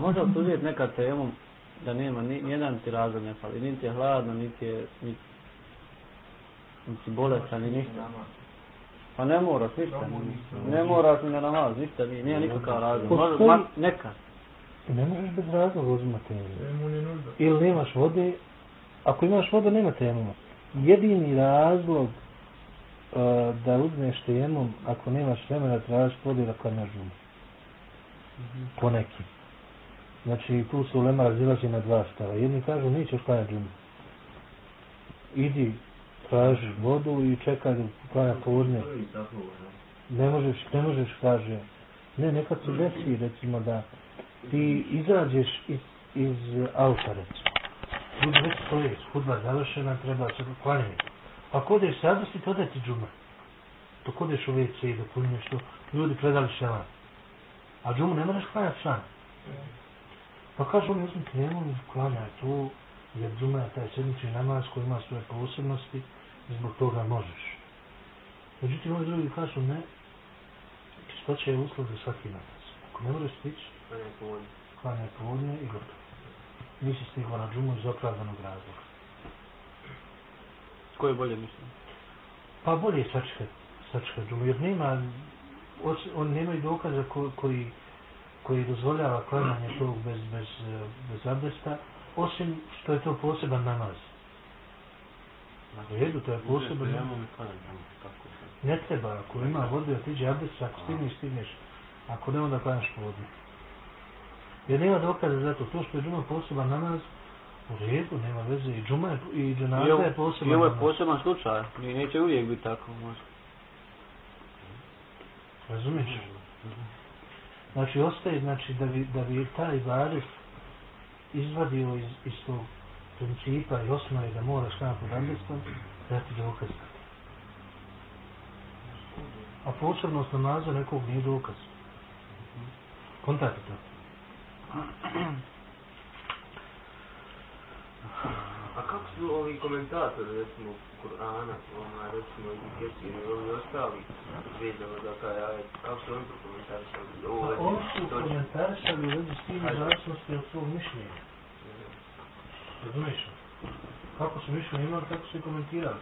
A može li uzeti nekad temu da nema ni, nijedan ti razlog ne fali, niti je hladno, niti je, niti, niti bolestan, ni ništa. Pa ne moraš ništa, ne moraš ni na namaz, ništa nije, nije nikakav razlog. Ma, nekad. Ne možeš bez razloga uzimati temu. Ili nemaš vode, ako imaš vodu, nema temu. Jedini razlog uh, da uzmeš temu, ako nemaš vremena, trebaš vode da klanjaš džumu. Po nekim. Znači, tu su ulema razilazi na dva stava. Jedni kažu, nećeš klanjati džumu. Idi, traži vodu i čekaj da klanja podne. Ne možeš, ne možeš, kaže. Ne, nekad se desi, recimo, da ti izađeš iz, iz auta, recimo. Ljudi već stoje, hudba završena, treba se klanjati. Pa Ako odeš sadosti, to da ti džuma. Dok odeš u WC i dok uljneš to, ljudi predali šelan. A džumu ne moraš klanjati sam. Pa kažu oni uzmi temu i klanjaj tu, jer džuma je taj sedmični namaz koji ima svoje posebnosti i zbog toga možeš. Međutim, ovi drugi kažu ne, čistoća je uslov za svaki namaz. Ako ne možeš stići, klanjaj povodnje i gotovo. Nisi stigla na džumu iz opravdanog razloga. Ko je bolje mislim? Pa bolje je sačekati sačekati džumu, jer nema, oni nemaju dokaza ko, koji koji dozvoljava klanjanje tog bez, bez, bez abdesta, osim što je to poseban namaz. Na redu, to je poseban namaz. Ne treba, ako ima vodu, otiđe abdest, ako stigneš, stigneš. Ako ne, onda klanjaš po vodu. Jer nema dokaza za to. To što je džuma poseban namaz, u redu, nema veze. I džuma je, i dženaza je poseban namaz. I ovo je poseban slučaj. I neće uvijek biti tako, možda. Razumiješ? Mm -hmm. Znači, ostaje, znači, da bi, da bi taj ibadet izvadio iz, iz tog principa i osnovi da moraš kada pod abdestom, da ti dokaz. A posebnost namaza nekog nije dokaz. Kontakte to. A kako su ovi komentatori, recimo, Kur'ana, ona, recimo, i Kesir, i ovi ostali, vezano za taj ajet, kako su oni to komentarisali? Ovo, pa oni su komentarisali u vezi s tim zavisnosti od svog mišljenja. Razumiješ? Kako su mišljenja imali, tako su i komentirali.